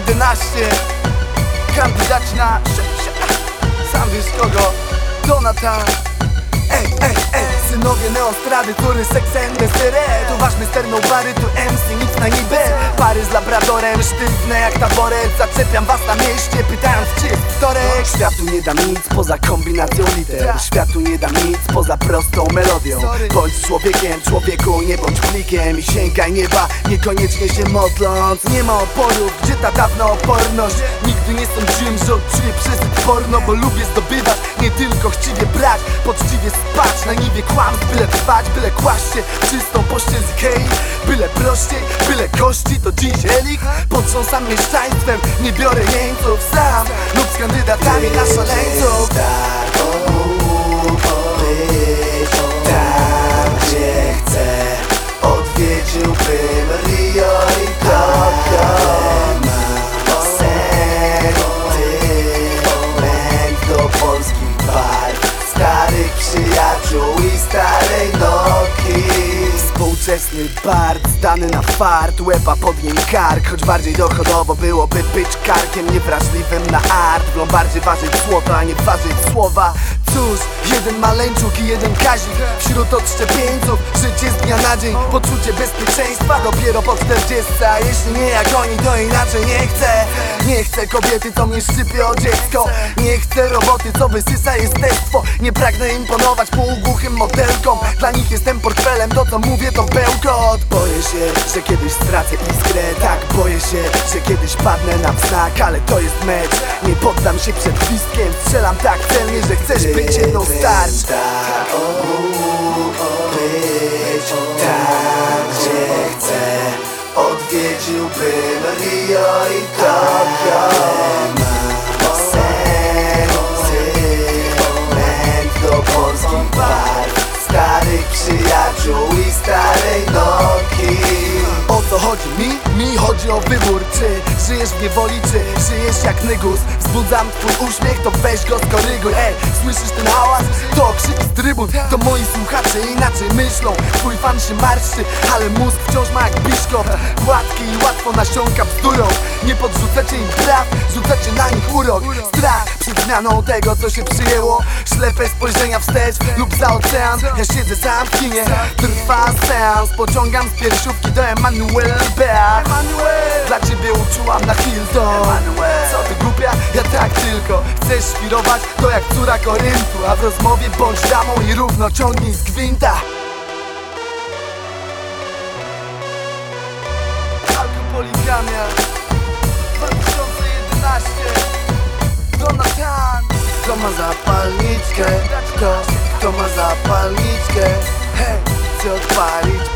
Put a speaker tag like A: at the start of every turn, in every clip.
A: 2011 Kandydaci na Sam wiesz kogo? Donatan Ej, ej, ej Synowie neostrady, tury, seks and To ważny sterną bary, tu MC, nic na niby. Pary z labradorem, sztywne jak taboret Zaczepiam was na mieście, pytając czy jest wtorek. Światu nie dam nic poza kombinacją liter. Światu nie dam nic poza prostą melodią. Bądź człowiekiem, człowieku, nie bądź plikiem I sięgaj nieba, niekoniecznie się modląc. Nie ma oporów, gdzie ta dawna oporność? Nigdy nie sądziłem, że odczuję przesyt porno Bo lubię zdobywać, nie tylko chciwie brać Poczciwie spać, na niwie kłamstw Byle trwać, byle kłaść się czystą pościel z Ikei Byle prościej, byle kości, to dziś elik Potrząsam mieszczaństwem, nie biorę jeńców sam. Lub z kandydatami na szaleńców Współczesny bard zdany na fart Łepa pod nim kark Choć bardziej dochodowo byłoby być karkiem Niewrażliwym na art. W Lombardzie ważyć złoto, a nie ważyć słowa Jeden maleńczuk i jeden kazik. Wśród odszczepieńców Życie z dnia na dzień. Poczucie bezpieczeństwa dopiero po 40 A jeśli nie jak oni, to inaczej nie chcę. Nie chcę kobiety, co mnie szczypie o dziecko. Nie chcę roboty, co wysysa jestestwo. Nie pragnę imponować półgłuchym modelkom. Dla nich jestem portfelem, to co mówię to bełkot Boję się, że kiedyś stracę iskrę. Tak, boję się, że kiedyś padnę na wznak Ale to jest mecz, nie poddam się przed gwizdkiem Strzelam tak celnie, że chcesz być jedną starcz Tak, być tam, gdzie chcę. Odwiedziłbym Rio i Tokio chodzi? Mi? Mi chodzi o wybór Czy żyjesz w niewoli, czy żyjesz jak nygus. Wzbudzam twój uśmiech, to weź go skoryguj Ej, słyszysz ten hałas? To krzyk z trybun To moi słuchacze inaczej myślą. Twój fan się marszczy, ale mózg wciąż ma jak biszkopt Gładki i łatwo nasiąka bzdurą Nie podrzucacie im praw, rzucacie na nich urok. Strach przed zmianą tego, co się przyjęło. Ślepe spojrzenia wstecz lub za ocean. Ja siedzę sam w kinie, trwa seans. Pociągam z piersiówki do Emanuel. Beach Dla ciebie uczułam na Hilton Co ty głupia? Ja tak tylko. Chcesz świrować? To jak córa Koryntu. A w rozmowie bądź damą i równo ciągnij z gwinta. Alkopoligamia. 2011 Donatan Kto ma zapalniczkę? Kto, kto ma zapalniczkę? Hej, chcę odpalić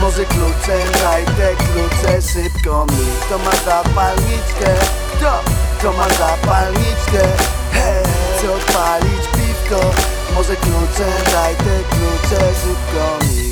A: Może kluczem, daj te klucze szybko mi. Kto ma zapalniczkę? Kto, kto ma zapalniczkę? Hej, chcę odpalić piwko. Może kluczem, daj te klucze szybko mi